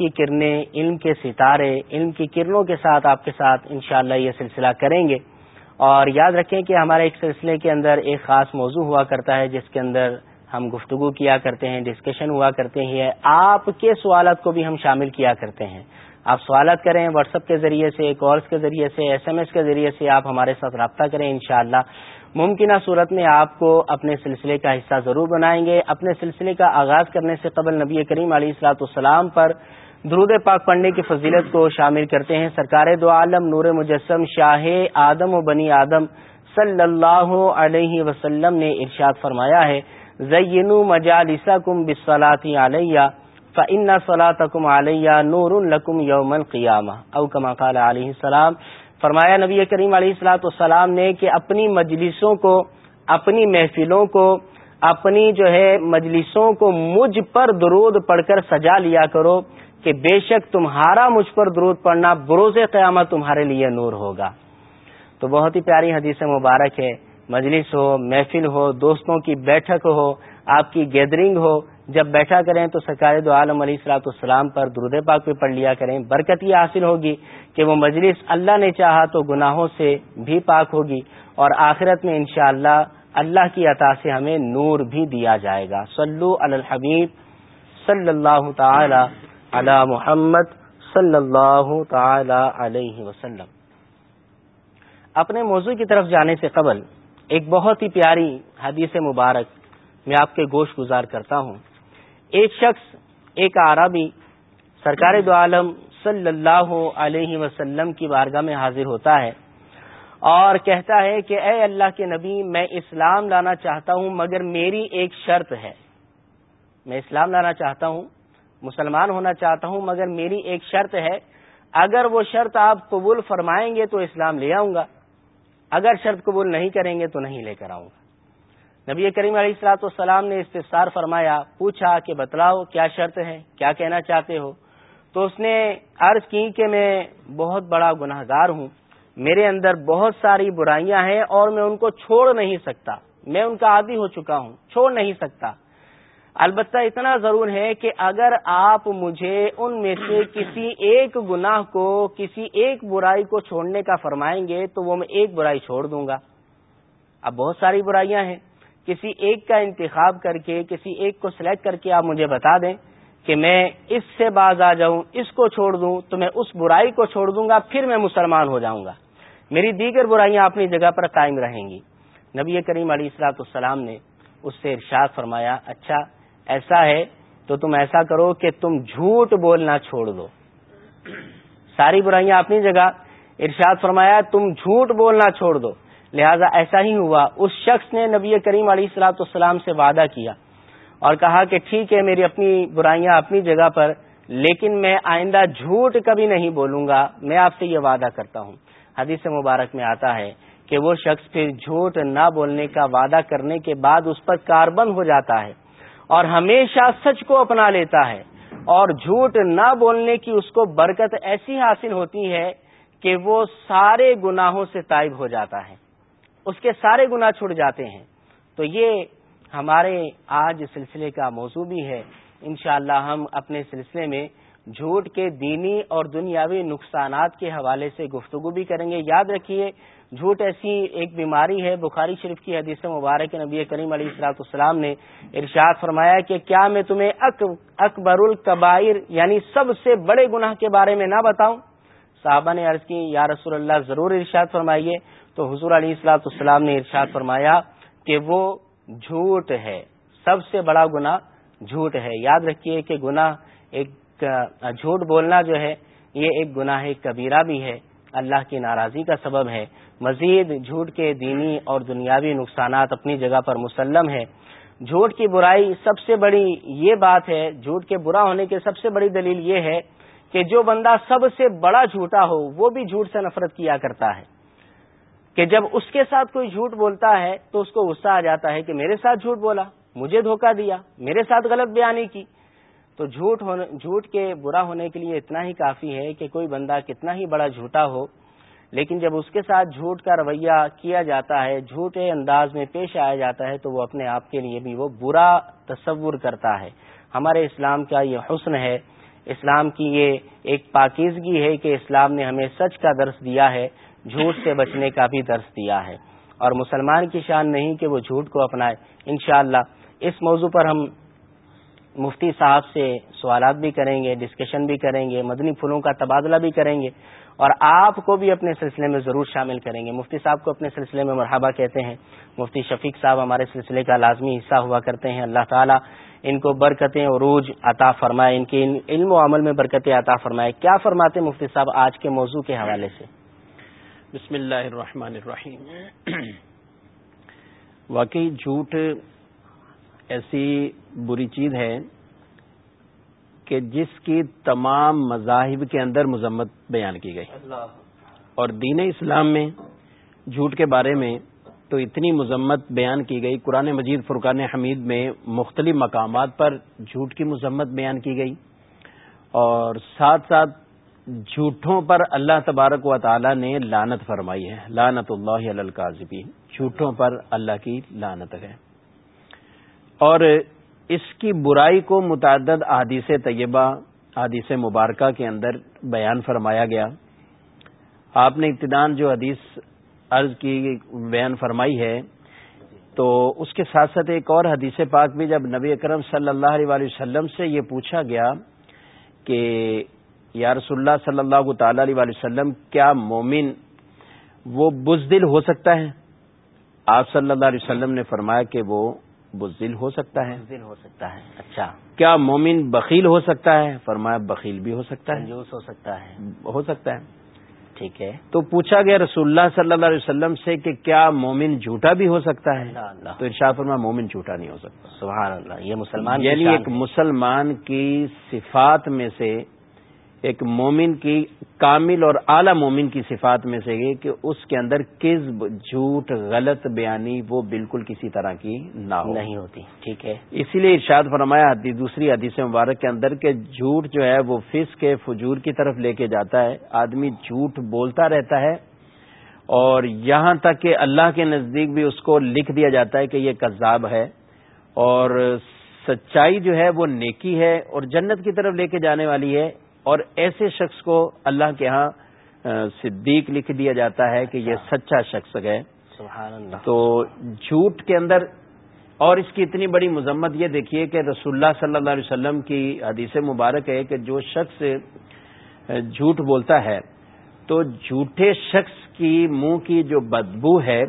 کی کرنیں، علم کے ستارے، علم کی کرنوں کے ساتھ آپ کے ساتھ انشاءاللہ یہ سلسلہ کریں گے۔ اور یاد رکھیں کہ ہمارے ایک سلسلے کے اندر ایک خاص موضوع ہوا کرتا ہے، جس کے اندر ہم گفتگو کیا کرتے ہیں ڈسکشن ہوا کرتے ہیں۔ آپ کے سوالات کو بھی ہم شامل کیا کرتے ہیں۔ آپ سوالات کریں واٹس ایپ کے ذریعے سے کالس کے ذریعے سے ایس ایم ایس کے ذریعے سے آپ ہمارے ساتھ رابطہ کریں انشاءاللہ۔ ممکنہ صورت میں آپ کو اپنے سلسلے کا حصہ ضرور بنائیں گے۔ اپنے سلسلے کا آغاز کرنے سے قبل نبی کریم علیہ السلاۃ السلام پر درود پاک پڑھنے کی فضیلت کو شامل کرتے ہیں سرکار دو عالم نور مجسم شاہ آدم و بنی آدم صلی اللہ علیہ وسلم نے ارشاد فرمایا ہے زین مجالسا کم علیہ فن صلاحم علیہ نور القم یوم القیامہ۔ اوکما قال علیہ السلام، فرمایا نبی کریم علیہ السلاۃ السلام نے کہ اپنی مجلسوں کو، اپنی محفلوں کو، اپنی جو ہے مجلسوں کو مجھ پر درود پڑھ کر سجا لیا کرو۔ کہ بے شک تمہارا مجھ پر درود پڑھنا بروز قیامت تمہارے لیے نور ہوگا۔ تو بہت ہی پیاری حدیث مبارک ہے۔ مجلس ہو، محفل ہو، دوستوں کی بیٹھک ہو، آپ کی گیدرنگ ہو۔ جب بیٹھا کریں تو سرکار دو عالم علیہ السلاۃ السلام پر درود پاک پہ پڑھ لیا کریں۔ برکت یہ حاصل ہوگی کہ وہ مجلس اللہ نے چاہا تو گناہوں سے بھی پاک ہوگی اور آخرت میں انشاءاللہ اللہ اللہ کی عطا سے ہمیں نور بھی دیا جائے گا۔ صلو علی الحبیب صلی اللہ تعالی علی محمد صلی اللہ تعالی علیہ وسلم۔ اپنے موضوع کی طرف جانے سے قبل ایک بہت ہی پیاری حدیث مبارک میں آپ کے گوشت گزار کرتا ہوں۔ ایک شخص، ایک عربی سرکار دو عالم صلی اللہ علیہ وسلم کی بارگاہ میں حاضر ہوتا ہے اور کہتا ہے کہ اے اللہ کے نبی، میں اسلام لانا چاہتا ہوں مگر میری ایک شرط ہے۔ میں اسلام لانا چاہتا ہوں مسلمان ہونا چاہتا ہوں، مگر میری ایک شرط ہے، اگر وہ شرط آپ قبول فرمائیں گے تو اسلام لے آؤں گا۔ اگر شرط قبول نہیں کریں گے تو نہیں لے کر آؤں گا۔ نبی کریم علیہ السلاۃ والسلام نے استفسار فرمایا، پوچھا کہ بتلاؤ، کیا شرط ہے؟ کیا کہنا چاہتے ہو؟ تو اس نے عرض کی کہ میں بہت بڑا گناہ گار ہوں۔ میرے اندر بہت ساری برائیاں ہیں اور میں ان کو چھوڑ نہیں سکتا۔ میں ان کا عادی ہو چکا ہوں، چھوڑ نہیں سکتا۔ البتہ اتنا ضرور ہے کہ اگر آپ مجھے ان میں سے کسی ایک گناہ کو، کسی ایک برائی کو چھوڑنے کا فرمائیں گے تو وہ میں ایک برائی چھوڑ دوں گا۔ اب بہت ساری برائیاں ہیں۔ کسی ایک کا انتخاب کر کے، کسی ایک کو سلیکٹ کر کے آپ مجھے بتا دیں کہ میں اس سے باز آ جاؤں، اس کو چھوڑ دوں تو میں اس برائی کو چھوڑ دوں گا، پھر میں مسلمان ہو جاؤں گا۔ میری دیگر برائیاں اپنی جگہ پر قائم رہیں گی۔ نبی کریم علیہ السلاط السلام نے اس سے ارشاد فرمایا اچھا ایسا ہے تو تم ایسا کرو کہ تم جھوٹ بولنا چھوڑ دو۔ ساری برائیاں اپنی جگہ۔ ارشاد فرمایا، تم جھوٹ بولنا چھوڑ دو۔ لہذا ایسا ہی ہوا۔ اس شخص نے نبی کریم علیہ السلاۃ السلام سے وعدہ کیا اور کہا کہ ٹھیک ہے، میری اپنی برائیاں اپنی جگہ پر، لیکن میں آئندہ جھوٹ کبھی نہیں بولوں گا۔ میں آپ سے یہ وعدہ کرتا ہوں۔ حدیث مبارک میں آتا ہے کہ وہ شخص پھر جھوٹ نہ بولنے کا وعدہ کرنے کے بعد اس پر کاربند ہو جاتا ہے۔ اور ہمیشہ سچ کو اپنا لیتا ہے اور جھوٹ نہ بولنے کی اس کو برکت ایسی حاصل ہوتی ہے کہ وہ سارے گناہوں سے طائب ہو جاتا ہے۔ اس کے سارے گنا چھٹ جاتے ہیں۔ تو یہ ہمارے آج سلسلے کا موضوع بھی ہے۔ انشاءاللہ ہم اپنے سلسلے میں جھوٹ کے دینی اور دنیاوی نقصانات کے حوالے سے گفتگو بھی کریں گے۔ یاد رکھیے، جھوٹ ایسی ایک بیماری ہے۔ بخاری شریف کی حدیث مبارک نبی کریم علیہ السلاۃ السلام نے ارشاد فرمایا کہ کیا میں تمہیں اکبر القبائر یعنی سب سے بڑے گناہ کے بارے میں نہ بتاؤں؟ صحابہ نے عرض کی، یا رسول اللہ، ضرور ارشاد فرمائیے۔ تو حضور علیہ السلاۃ السلام نے ارشاد فرمایا کہ وہ جھوٹ ہے۔ سب سے بڑا گنا جھوٹ ہے۔ یاد رکھیے کہ گنا ایک جھوٹ بولنا جو ہے، یہ ایک گناہ کبیرہ بھی ہے۔ اللہ کی ناراضی کا سبب ہے۔ مزید جھوٹ کے دینی اور دنیاوی نقصانات اپنی جگہ پر مسلم ہے جھوٹ کی برائی سب سے بڑی یہ بات ہے، جھوٹ کے برا ہونے کی سب سے بڑی دلیل یہ ہے کہ جو بندہ سب سے بڑا جھوٹا ہو، وہ بھی جھوٹ سے نفرت کیا کرتا ہے۔ کہ جب اس کے ساتھ کوئی جھوٹ بولتا ہے تو اس کو غصہ آ جاتا ہے کہ میرے ساتھ جھوٹ بولا، مجھے دھوکہ دیا، میرے ساتھ غلط بیانی کی۔ تو جھوٹ ہونے جھوٹ کے برا ہونے کے لیے اتنا ہی کافی ہے کہ کوئی بندہ کتنا ہی بڑا جھوٹا ہو، لیکن جب اس کے ساتھ جھوٹ کا رویہ کیا جاتا ہے، جھوٹے انداز میں پیش آیا جاتا ہے، تو وہ اپنے آپ کے لیے بھی وہ برا تصور کرتا ہے۔ ہمارے اسلام کا یہ حسن ہے۔ اسلام کی یہ ایک پاکیزگی ہے کہ اسلام نے ہمیں سچ کا درس دیا ہے، جھوٹ سے بچنے کا بھی درس دیا ہے۔ اور مسلمان کی شان نہیں کہ وہ جھوٹ کو اپنائے۔ انشاءاللہ اس موضوع پر ہم مفتی صاحب سے سوالات بھی کریں گے ڈسکشن بھی کریں گے، مدنی پھولوں کا تبادلہ بھی کریں گے اور آپ کو بھی اپنے سلسلے میں ضرور شامل کریں گے۔ مفتی صاحب کو اپنے سلسلے میں مرحبا کہتے ہیں۔ مفتی شفیق صاحب ہمارے سلسلے کا لازمی حصہ ہوا کرتے ہیں۔ اللہ تعالیٰ ان کو برکتیں عروج عطا فرمائے، ان کے علم و عمل میں برکتیں عطا فرمائے۔ کیا فرماتے مفتی صاحب آج کے موضوع کے حوالے سے؟ بسم اللہ الرحمن الرحیم۔ واقعی جھوٹ ایسی بری چیز ہے کہ جس کی تمام مذاہب کے اندر مذمت بیان کی گئی۔ اور دین اسلام میں جھوٹ کے بارے میں تو اتنی مذمت بیان کی گئی۔ قرآن مجید فرقان حمید میں مختلف مقامات پر جھوٹ کی مذمت بیان کی گئی۔ اور ساتھ ساتھ جھوٹوں پر اللہ تبارک و تعالی نے لانت فرمائی ہے۔ لانت اللہ القاظبی جھوٹوں پر اللہ کی لانت ہے۔ اور اس کی برائی کو متعدد احادیث طیبہ، احادیث مبارکہ کے اندر بیان فرمایا گیا۔ آپ نے ابتدان جو حدیث عرض کی، بیان فرمائی ہے، تو اس کے ساتھ ساتھ ایک اور حدیث پاک بھی جب نبی اکرم صلی اللہ علیہ وسلم سے یہ پوچھا گیا کہ یا رسول اللہ صلی اللہ تعالی علیہ وسلم، کیا مومن وہ بزدل ہو سکتا ہے؟ آپ صلی اللہ علیہ وسلم نے فرمایا کہ وہ بزدل ہو سکتا ہے۔ بزدل ہو سکتا ہے۔ اچھا۔ کیا مومن بخیل ہو سکتا ہے؟ فرمایا بخیل بھی ہو سکتا ہے۔ جوس ہو سکتا ہے۔ ہو سکتا ہے۔ ٹھیک ہے۔ تو پوچھا گیا رسول اللہ صلی اللہ علیہ وسلم سے کہ کیا مومن جھوٹا بھی ہو سکتا ہے؟ اللہ تو ارشاد فرما مومن جھوٹا نہیں ہو سکتا۔ سبحان اللہ یہ مسلمان یعنی ایک مسلمان کی صفات میں سے ایک مومن کی کامل اور اعلی مومن کی صفات میں سے یہ کہ اس کے اندر کزب جھوٹ غلط بیانی وہ بالکل کسی طرح کی نہ ہو۔ نہیں ہوتی۔ ٹھیک ہے۔ اسی لیے ارشاد فرمایا دوسری حدیث مبارک کے اندر کہ جھوٹ جو ہے وہ فس کے فجور کی طرف لے کے جاتا ہے۔ آدمی جھوٹ بولتا رہتا ہے اور یہاں تک کہ اللہ کے نزدیک بھی اس کو لکھ دیا جاتا ہے کہ یہ کذاب ہے اور سچائی جو ہے وہ نیکی ہے اور جنت کی طرف لے کے جانے والی ہے۔ اور ایسے شخص کو اللہ کے ہاں صدیق لکھ دیا جاتا ہے کہ یہ سچا شخص ہے۔ سبحان اللہ۔ تو جھوٹ کے اندر اور اس کی اتنی بڑی مذمت یہ دیکھیے کہ رسول اللہ صلی اللہ علیہ وسلم کی حدیث مبارک ہے کہ جو شخص جھوٹ بولتا ہے تو جھوٹے شخص کی منہ کی جو بدبو ہے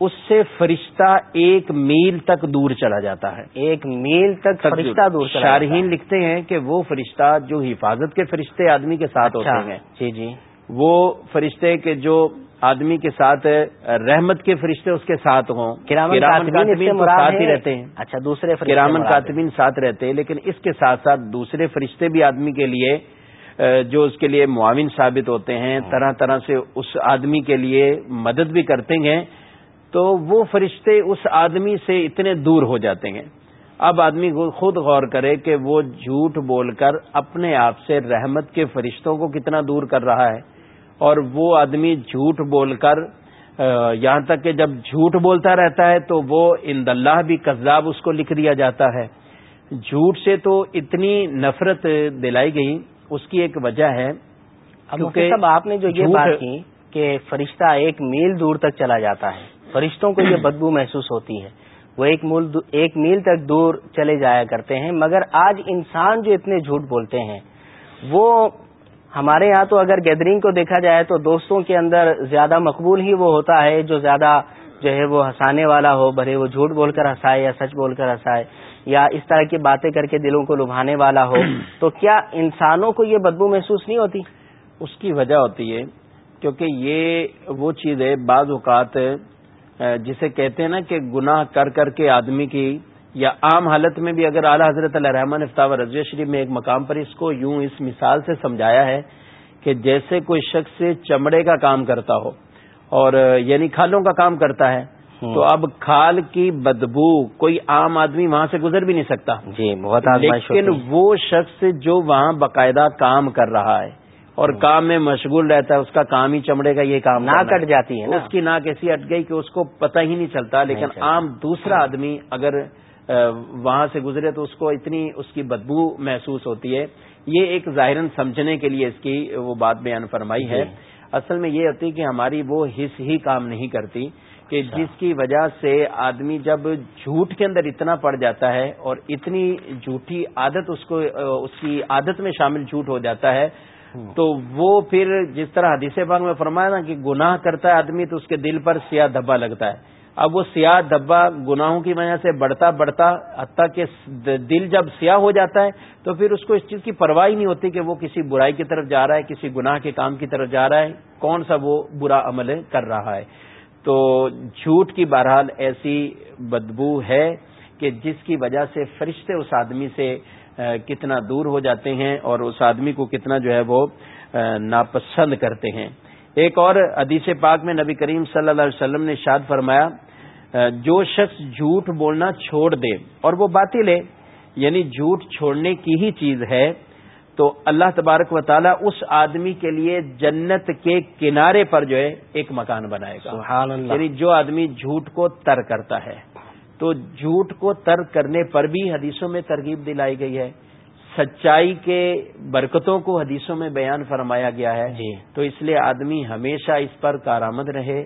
اس سے فرشتہ ایک میل تک دور چلا جاتا ہے۔ ایک میل تک فرشتہ دور شارحین لکھتے ہیں کہ وہ فرشتہ جو حفاظت کے فرشتے آدمی کے ساتھ اچھا، ہوتے ہیں جی جی۔ وہ فرشتے کے جو آدمی کے ساتھ رحمت کے فرشتے اس کے ساتھ ہوں۔ کاتبین ساتھ ہی رہتے ہیں۔ اچھا دوسرے کرامن کاتبین ساتھ رہتے ہیں لیکن اس کے ساتھ ساتھ دوسرے فرشتے بھی آدمی کے لیے جو اس کے لیے معاون ثابت ہوتے ہیں طرح طرح سے اس آدمی کے لیے مدد بھی کرتے ہیں۔ تو وہ فرشتے اس آدمی سے اتنے دور ہو جاتے ہیں۔ اب آدمی خود غور کرے کہ وہ جھوٹ بول کر اپنے آپ سے رحمت کے فرشتوں کو کتنا دور کر رہا ہے۔ اور وہ آدمی جھوٹ بول کر یہاں تک کہ جب جھوٹ بولتا رہتا ہے تو وہ اند اللہ بھی قذاب اس کو لکھ دیا جاتا ہے۔ جھوٹ سے تو اتنی نفرت دلائی گئی۔ اس کی ایک وجہ ہے کیونکہ آپ نے جو یہ بات کی کہ فرشتہ ایک میل دور تک چلا جاتا ہے۔ فرشتوں کو یہ بدبو محسوس ہوتی ہے۔ وہ ایک ایک میل تک دور چلے جایا کرتے ہیں، مگر آج انسان جو اتنے جھوٹ بولتے ہیں، وہ ہمارے یہاں تو اگر گیدرنگ کو دیکھا جائے تو دوستوں کے اندر زیادہ مقبول ہی وہ ہوتا ہے، جو زیادہ جو ہے وہ ہنسانے والا ہو، بھلے وہ جھوٹ بول کر ہنسائے یا سچ بول کر ہنسائے یا اس طرح کی باتیں کر کے دلوں کو لبھانے والا ہو، تو کیا انسانوں کو یہ بدبو محسوس نہیں ہوتی؟ اس کی وجہ ہوتی ہے کیونکہ یہ وہ چیز ہے، بعض اوقات جسے کہتے ہیں نا کہ گناہ کر کر کے آدمی کی یا عام حالت میں بھی اگر اعلیٰ حضرت اللہ رحمان افتاب رضویہ شریف میں ایک مقام پر اس کو یوں اس مثال سے سمجھایا ہے کہ جیسے کوئی شخص چمڑے کا کام کرتا ہو اور یعنی کھالوں کا کام کرتا ہے تو اب کھال کی بدبو کوئی عام آدمی وہاں سے گزر بھی نہیں سکتا۔ جی بہت لیکن وہ شخص جو وہاں باقاعدہ کام کر رہا ہے اور کام میں مشغول رہتا ہے اس کا کام ہی چمڑے کا یہ کام نہ کٹ جاتی ہے اس کی ناک ایسی اٹ گئی کہ اس کو پتہ ہی نہیں چلتا لیکن عام دوسرا آدمی اگر وہاں سے گزرے تو اس کو اتنی اس کی بدبو محسوس ہوتی ہے۔ یہ ایک ظاہر سمجھنے کے لیے اس کی وہ بات بیان فرمائی ہے۔ جی۔ اصل میں یہ ہوتی کہ ہماری وہ حص ہی کام نہیں کرتی کہ اچھا۔ جس کی وجہ سے آدمی جب جھوٹ کے اندر اتنا پڑ جاتا ہے اور اتنی جھوٹی عادت اس کو اس کی عادت میں شامل جھوٹ ہو جاتا ہے تو وہ پھر جس طرح حدیث باغ میں فرمایا نا کہ گناہ کرتا ہے آدمی تو اس کے دل پر سیاہ دھبا لگتا ہے۔ اب وہ سیاہ دھبا گناہوں کی وجہ سے بڑھتا بڑھتا حتیٰ کہ دل جب سیاہ ہو جاتا ہے تو پھر اس کو اس چیز کی پرواہ نہیں ہوتی کہ وہ کسی برائی کی طرف جا رہا ہے، کسی گناہ کے کام کی طرف جا رہا ہے۔ کون سا وہ برا عمل کر رہا ہے؟ تو جھوٹ کی بہرحال ایسی بدبو ہے کہ جس کی وجہ سے فرشتے اس آدمی سے کتنا دور ہو جاتے ہیں اور اس آدمی کو کتنا جو ہے وہ ناپسند کرتے ہیں۔ ایک اور حدیث پاک میں نبی کریم صلی اللہ علیہ وسلم نے شاد فرمایا جو شخص جھوٹ بولنا چھوڑ دے اور وہ باطل ہے یعنی جھوٹ چھوڑنے کی ہی چیز ہے تو اللہ تبارک و تعالیٰ اس آدمی کے لیے جنت کے کنارے پر جو ہے ایک مکان بنائے گا۔ سبحان اللہ۔ یعنی جو آدمی جھوٹ کو تر کرتا ہے۔ تو جھوٹ کو ترک کرنے پر بھی حدیثوں میں ترغیب دلائی گئی ہے۔ سچائی کے برکتوں کو حدیثوں میں بیان فرمایا گیا ہے۔ جی۔ تو اس لیے آدمی ہمیشہ اس پر کارآمد رہے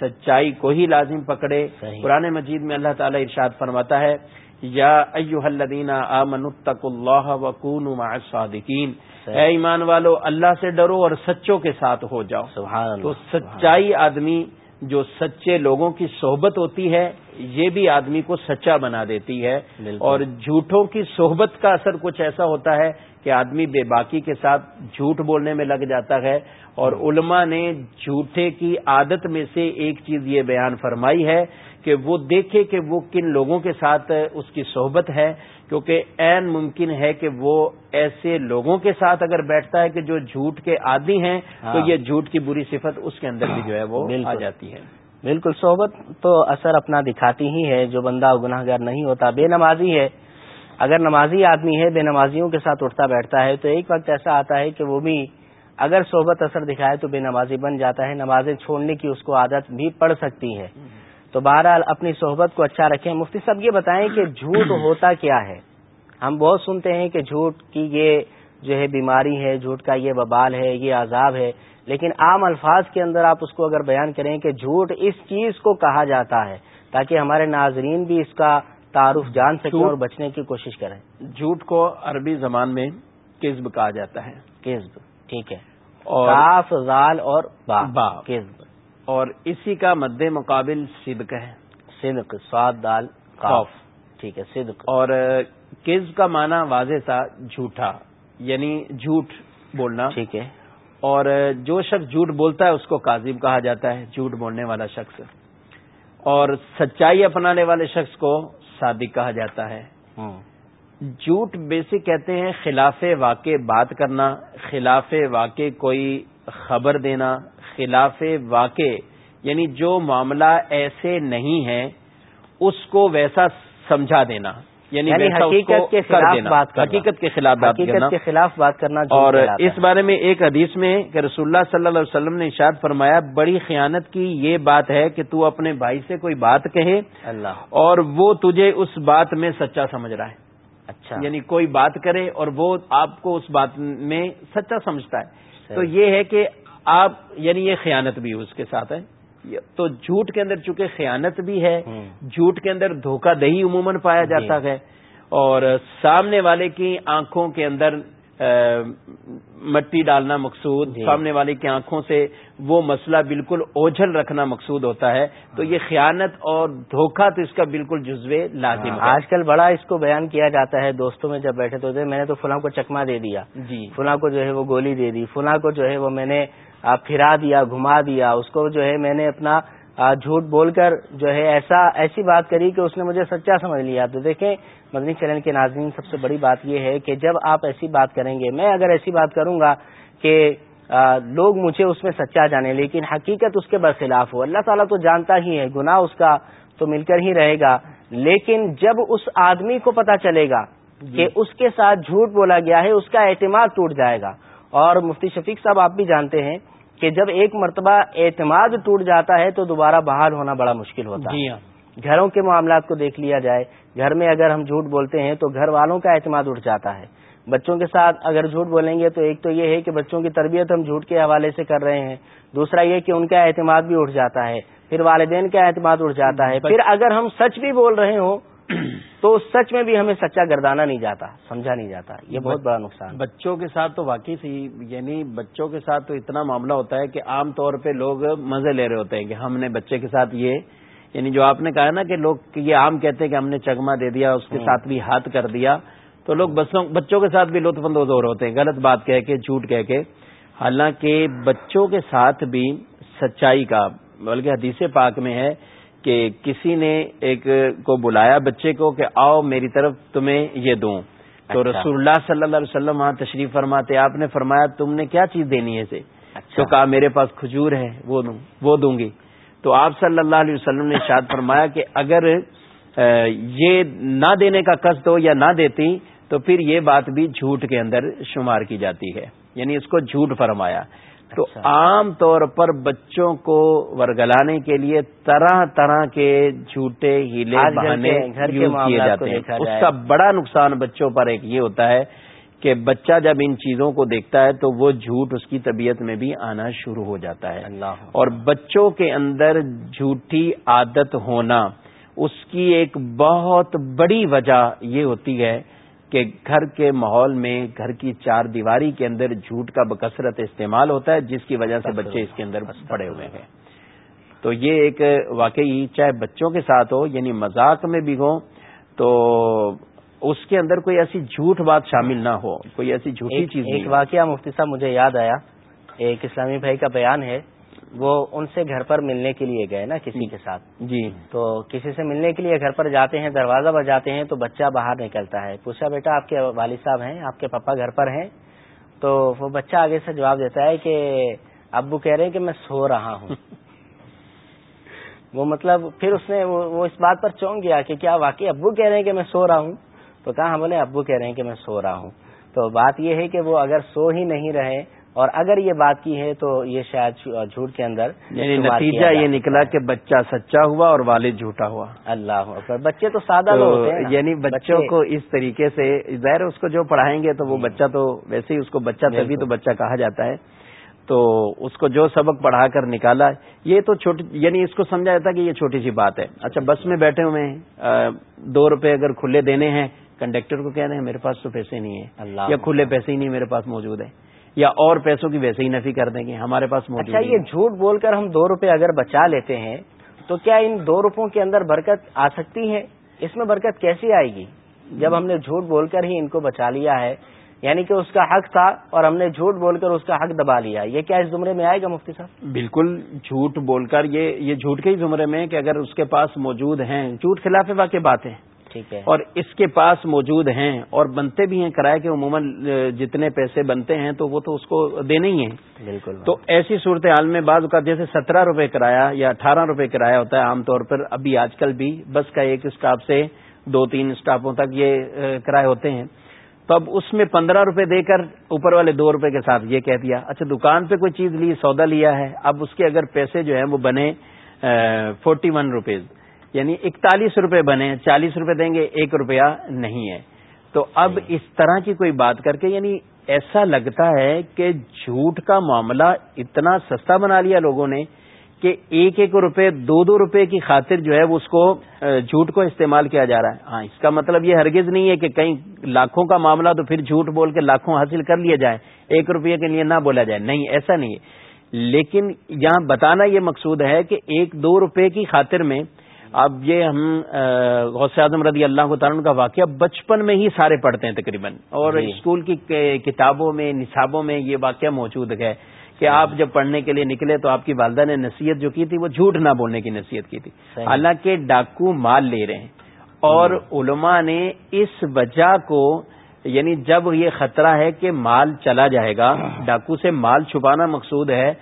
سچائی کو ہی لازم پکڑے۔ پرانے مجید میں اللہ تعالی ارشاد فرماتا ہے یا ایوہ الذین آمنوا اتقوا اللہ وکونوا مع الصادقین۔ اے ایمان والو اللہ سے ڈرو اور سچوں کے ساتھ ہو جاؤ۔ سبحان تو سچائی آدمی جو سچے لوگوں کی صحبت ہوتی ہے یہ بھی آدمی کو سچا بنا دیتی ہے اور جھوٹوں کی صحبت کا اثر کچھ ایسا ہوتا ہے کہ آدمی بے باکی کے ساتھ جھوٹ بولنے میں لگ جاتا ہے اور علماء نے جھوٹے کی عادت میں سے ایک چیز یہ بیان فرمائی ہے کہ وہ دیکھے کہ وہ کن لوگوں کے ساتھ اس کی صحبت ہے کیونکہ عین ممکن ہے کہ وہ ایسے لوگوں کے ساتھ اگر بیٹھتا ہے کہ جو جھوٹ کے عادی ہیں تو ہاں۔ یہ جھوٹ کی بری صفت اس کے اندر بھی جو ہے وہ آ جاتی ہے۔ بالکل صحبت تو اثر اپنا دکھاتی ہی ہے، جو بندہ گناہ گار نہیں ہوتا، بے نمازی ہے۔ اگر نمازی آدمی ہے، بے نمازیوں کے ساتھ اٹھتا بیٹھتا ہے، تو ایک وقت ایسا آتا ہے کہ وہ بھی اگر صحبت اثر دکھائے تو بے نمازی بن جاتا ہے، نمازیں چھوڑنے کی اس کو عادت بھی پڑ سکتی ہے۔ تو بہرحال اپنی صحبت کو اچھا رکھیں۔ مفتی صاحب یہ بتائیں کہ جھوٹ ہوتا کیا ہے؟ ہم بہت سنتے ہیں کہ جھوٹ کی یہ جو ہے بیماری ہے، جھوٹ کا یہ ببال ہے، یہ عذاب ہے۔ لیکن عام الفاظ کے اندر آپ اس کو اگر بیان کریں کہ جھوٹ اس چیز کو کہا جاتا ہے تاکہ ہمارے ناظرین بھی اس کا تعارف جان سکیں اور بچنے کی کوشش کریں۔ جھوٹ کو عربی زبان میں کزب کہا جاتا ہے۔ کزب ٹھیک ہے۔ اور زال اور با با۔ اور اسی کا مد مقابل صدق ہے۔ صدق سواد دال خوف۔ ٹھیک ہے صدق۔ اور کز کا معنی واضح تھا جھوٹا یعنی جھوٹ بولنا۔ ٹھیک ہے۔ اور جو شخص جھوٹ بولتا ہے اس کو کاذب کہا جاتا ہے جھوٹ بولنے والا شخص۔ اور سچائی اپنانے والے شخص کو صادق کہا جاتا ہے۔ جھوٹ بیسک کہتے ہیں خلاف واقع بات کرنا خلاف واقع کوئی خبر دینا خلاف واقع یعنی جو معاملہ ایسے نہیں ہے اس کو ویسا سمجھا دینا۔ یعنی, یعنی حقیقت کے خلاف بات حقیقت کے خلاف بات کرنا کے خلاف بات کرنا اور اس بارے میں ایک حدیث میں کہ رسول اللہ صلی اللہ علیہ وسلم نے اشاد فرمایا بڑی خیانت کی یہ بات ہے کہ تو اپنے بھائی سے کوئی بات کہے اللہ۔ اور وہ تجھے اس بات میں سچا سمجھ رہا ہے۔ اچھا۔ یعنی کوئی بات کرے اور وہ آپ کو اس بات میں سچا سمجھتا ہے۔ تو یہ ہے کہ آپ یعنی یہ خیانت بھی اس کے ساتھ ہے۔ تو جھوٹ کے اندر چونکہ خیانت بھی ہے جھوٹ کے اندر دھوکہ دہی عموماً پایا جی۔ جاتا ہے۔ اور سامنے والے کی آنکھوں کے اندر مٹی ڈالنا مقصود جی۔ سامنے والے کی آنکھوں سے وہ مسئلہ بالکل اوجھل رکھنا مقصود ہوتا ہے۔ تو یہ خیانت اور دھوکہ تو اس کا بالکل جزوے لازم ہے۔ آج کل بڑا اس کو بیان کیا جاتا ہے دوستوں میں جب بیٹھے تو میں نے تو فلاں کو چکما دے دیا۔ جی۔ فلاں کو جو ہے وہ گولی دے دی۔ فلاں کو جو ہے وہ میں نے پھرا دیا گھما دیا۔ اس کو جو ہے میں نے اپنا جھوٹ بول کر جو ہے ایسا ایسی بات کری کہ اس نے مجھے سچا سمجھ لیا۔ تو دیکھیں مدنی چینل کے ناظرین سب سے بڑی بات یہ ہے کہ جب آپ ایسی بات کریں گے میں اگر ایسی بات کروں گا کہ لوگ مجھے اس میں سچا جانے لیکن حقیقت اس کے برخلاف ہو۔ اللہ تعالیٰ تو جانتا ہی ہے گناہ اس کا تو مل کر ہی رہے گا۔ لیکن جب اس آدمی کو پتا چلے گا جی۔ کہ اس کے ساتھ جھوٹ بولا گیا ہے اس کا اعتماد ٹوٹ جائے گا۔ اور مفتی شفیق صاحب آپ بھی جانتے ہیں کہ جب ایک مرتبہ اعتماد ٹوٹ جاتا ہے تو دوبارہ بحال ہونا بڑا مشکل ہوتا ہے۔ جی ہاں۔ گھروں کے معاملات کو دیکھ لیا جائے گھر میں اگر ہم جھوٹ بولتے ہیں تو گھر والوں کا اعتماد اٹھ جاتا ہے۔ بچوں کے ساتھ اگر جھوٹ بولیں گے تو ایک تو یہ ہے کہ بچوں کی تربیت ہم جھوٹ کے حوالے سے کر رہے ہیں۔ دوسرا یہ کہ ان کا اعتماد بھی اٹھ جاتا ہے پھر والدین کا اعتماد اٹھ جاتا ہے۔ پھر اگر ہم سچ بھی بول رہے ہوں تو سچ میں بھی ہمیں سچا گردانا نہیں جاتا سمجھا نہیں جاتا۔ یہ بہت بڑا نقصان بچوں کے ساتھ تو واقعی سی یعنی بچوں کے ساتھ تو اتنا معاملہ ہوتا ہے کہ عام طور پہ لوگ مزے لے رہے ہوتے ہیں کہ ہم نے بچے کے ساتھ یہ یعنی جو آپ نے کہا نا کہ لوگ یہ عام کہتے ہیں کہ ہم نے چگما دے دیا اس کے ساتھ بھی ہاتھ کر دیا تو لوگ بچوں کے ساتھ بھی لطف اندوز ہو رہے ہوتے ہیں۔ غلط بات کہہ کے جھوٹ کہہ کے۔ حالانکہ بچوں کے ساتھ بھی سچائی کا بلکہ حدیث پاک میں ہے کہ کسی نے ایک کو بلایا بچے کو کہ آؤ میری طرف تمہیں یہ دوں۔ تو اچھا۔ رسول اللہ صلی اللہ علیہ وسلم وہاں تشریف فرماتے آپ نے فرمایا تم نے کیا چیز دینی ہے اسے؟ اچھا۔ تو کہا میرے پاس کھجور ہے وہ دوں وہ دوں گی۔ تو آپ صلی اللہ علیہ وسلم نے شاد فرمایا کہ اگر یہ نہ دینے کا قصد ہو یا نہ دیتی تو پھر یہ بات بھی جھوٹ کے اندر شمار کی جاتی ہے۔ یعنی اس کو جھوٹ فرمایا۔ تو اچھا۔ عام طور پر بچوں کو ورگلانے کے لیے طرح طرح کے جھوٹے ہیلے بہانے یوز کیے جاتے ہیں۔ اس کا بڑا نقصان بچوں پر ایک یہ ہوتا ہے کہ بچہ جب ان چیزوں کو دیکھتا ہے تو وہ جھوٹ اس کی طبیعت میں بھی آنا شروع ہو جاتا ہے۔ اور بچوں کے اندر جھوٹی عادت ہونا اس کی ایک بہت بڑی وجہ یہ ہوتی ہے کہ گھر کے ماحول میں گھر کی چار دیواری کے اندر جھوٹ کا بکثرت استعمال ہوتا ہے جس کی وجہ سے بچے اس کے اندر پڑے ہوئے ہیں۔ تو یہ ایک واقعی چاہے بچوں کے ساتھ ہو یعنی مذاق میں بھی ہو تو اس کے اندر کوئی ایسی جھوٹ بات شامل نہ ہو کوئی ایسی جھوٹی چیز ایک واقعہ مفتی صاحب مجھے یاد آیا۔ ایک اسلامی بھائی کا بیان ہے۔ وہ ان سے گھر پر ملنے کے لیے گئے نا کسی کے ساتھ۔ جی۔ تو کسی سے ملنے کے لیے گھر پر جاتے ہیں دروازہ بجاتے ہیں تو بچہ باہر نکلتا ہے۔ پوچھا بیٹا آپ کے والد صاحب ہیں؟ آپ کے پپا گھر پر ہیں؟ تو وہ بچہ آگے سے جواب دیتا ہے کہ ابو کہہ رہے ہیں کہ میں سو رہا ہوں۔ وہ مطلب پھر اس نے وہ اس بات پر چونک گیا کہ کیا واقعی ابو کہہ رہے ہیں کہ میں سو رہا ہوں؟ تو کہاں بولے ابو کہہ رہے ہیں کہ میں سو رہا ہوں۔ تو بات یہ ہے کہ وہ اگر سو ہی نہیں رہے اور اگر یہ بات کی ہے تو یہ شاید جھوٹ کے اندر یعنی نتیجہ یہ نکلا کہ بچہ سچا ہوا اور والد جھوٹا ہوا۔ اللہ بچے تو سادہ ہوتے ہیں یعنی بچوں کو اس طریقے سے ظاہر اس کو جو پڑھائیں گے تو وہ بچہ تو ویسے ہی اس کو بچہ تبھی تو بچہ کہا جاتا ہے۔ تو اس کو جو سبق پڑھا کر نکالا یہ تو چھوٹی یعنی اس کو سمجھا جاتا کہ یہ چھوٹی سی بات ہے۔ اچھا بس میں بیٹھے ہوئے ہیں۔ دو روپے اگر کھلے دینے ہیں کنڈکٹر کو کہہ رہے ہیں میرے پاس تو پیسے نہیں ہیں۔ یا کھلے پیسے ہی نہیں میرے پاس موجود ہیں۔ یا اور پیسوں کی ویسے ہی نفی کر دیں گے ہمارے پاس موجود اچھا یہ جھوٹ بول کر ہم دو روپے اگر بچا لیتے ہیں تو کیا ان دو روپوں کے اندر برکت آ سکتی ہے؟ اس میں برکت کیسی آئے گی؟ جب ہم نے جھوٹ بول کر ہی ان کو بچا لیا ہے یعنی کہ اس کا حق تھا اور ہم نے جھوٹ بول کر اس کا حق دبا لیا یہ کیا اس زمرے میں آئے گا مفتی صاحب؟ بالکل جھوٹ بول کر یہ یہ جھوٹ کے ہی زمرے میں کہ اگر اس کے پاس موجود ہیں۔ جھوٹ خلاف واقع باتیں اور اس کے پاس موجود ہیں اور بنتے بھی ہیں کرائے کے عموماً جتنے پیسے بنتے ہیں تو وہ تو اس کو دینے ہی ہیں۔ بالکل۔ تو ایسی صورت حال میں بعض اوقات جیسے سترہ روپے کرایہ یا اٹھارہ روپے کرایہ ہوتا ہے عام طور پر ابھی آج کل بھی بس کا ایک اسٹاف سے دو تین اسٹافوں تک یہ کرائے ہوتے ہیں۔ تو اب اس میں پندرہ روپے دے کر اوپر والے دو روپے کے ساتھ یہ کہہ دیا اچھا دکان پہ کوئی چیز لی سودا لیا ہے اب اس کے اگر پیسے جو ہیں وہ بنے فورٹی ون روپیز یعنی اکتالیس روپے بنے چالیس روپے دیں گے ایک روپیہ نہیں ہے۔ تو اب اس طرح کی کوئی بات کر کے یعنی ایسا لگتا ہے کہ جھوٹ کا معاملہ اتنا سستا بنا لیا لوگوں نے کہ ایک ایک روپے دو دو روپے کی خاطر جو ہے وہ اس کو جھوٹ کو استعمال کیا جا رہا ہے۔ ہاں اس کا مطلب یہ ہرگز نہیں ہے کہ کئی لاکھوں کا معاملہ تو پھر جھوٹ بول کے لاکھوں حاصل کر لیا جائے۔ ایک روپیے کے لیے نہ بولا جائے۔ نہیں ایسا نہیں ہے۔ لیکن یہاں بتانا یہ مقصود ہے کہ ایک دو روپے کی خاطر میں اب یہ ہم غوث اعظم رضی اللہ تعالیٰ کا واقعہ بچپن میں ہی سارے پڑھتے ہیں تقریباً۔ اور جی۔ اسکول کی کتابوں میں نصابوں میں یہ واقعہ موجود ہے کہ آپ جب پڑھنے کے لیے نکلے تو آپ کی والدہ نے نصیحت جو کی تھی وہ جھوٹ نہ بولنے کی نصیحت کی تھی۔ حالانکہ ڈاکو مال لے رہے ہیں۔ اور علماء نے اس وجہ کو یعنی جب یہ خطرہ ہے کہ مال چلا جائے گا ڈاکو سے مال چھپانا مقصود ہے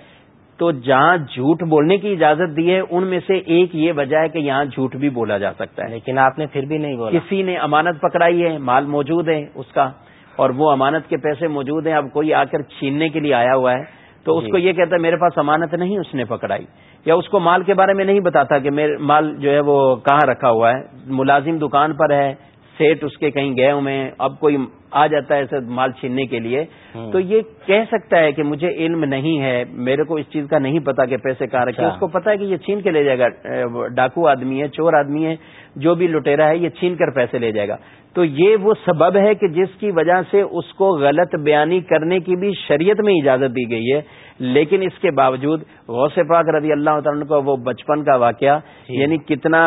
تو جہاں جھوٹ بولنے کی اجازت دی ہے ان میں سے ایک یہ وجہ ہے کہ یہاں جھوٹ بھی بولا جا سکتا ہے۔ لیکن آپ نے پھر بھی نہیں بولا۔ کسی نے امانت پکڑائی ہے مال موجود ہے اس کا اور وہ امانت کے پیسے موجود ہیں اب کوئی آ کر چھیننے کے لیے آیا ہوا ہے تو اس جی۔ کو یہ کہتا ہے میرے پاس امانت نہیں اس نے پکڑائی۔ یا اس کو مال کے بارے میں نہیں بتاتا کہ میرے مال جو ہے وہ کہاں رکھا ہوا ہے۔ ملازم دکان پر ہے سیٹ اس کے کہیں گئے ہوئے ہیں اب کوئی آ جاتا ہے ایسے مال چھیننے کے لیے۔ تو یہ کہہ سکتا ہے کہ مجھے علم نہیں ہے میرے کو اس چیز کا نہیں پتا کہ پیسے کہاں رکھے۔ اچھا۔ اس کو پتا ہے کہ یہ چھین کے لے جائے گا ڈاکو آدمی ہے چور آدمی ہے جو بھی لٹیرا ہے یہ چھین کر پیسے لے جائے گا۔ تو یہ وہ سبب ہے کہ جس کی وجہ سے اس کو غلط بیانی کرنے کی بھی شریعت میں اجازت دی گئی ہے۔ لیکن اس کے باوجود غوث پاک رضی اللہ تعالیٰ کو وہ بچپن کا واقعہ جی۔ یعنی کتنا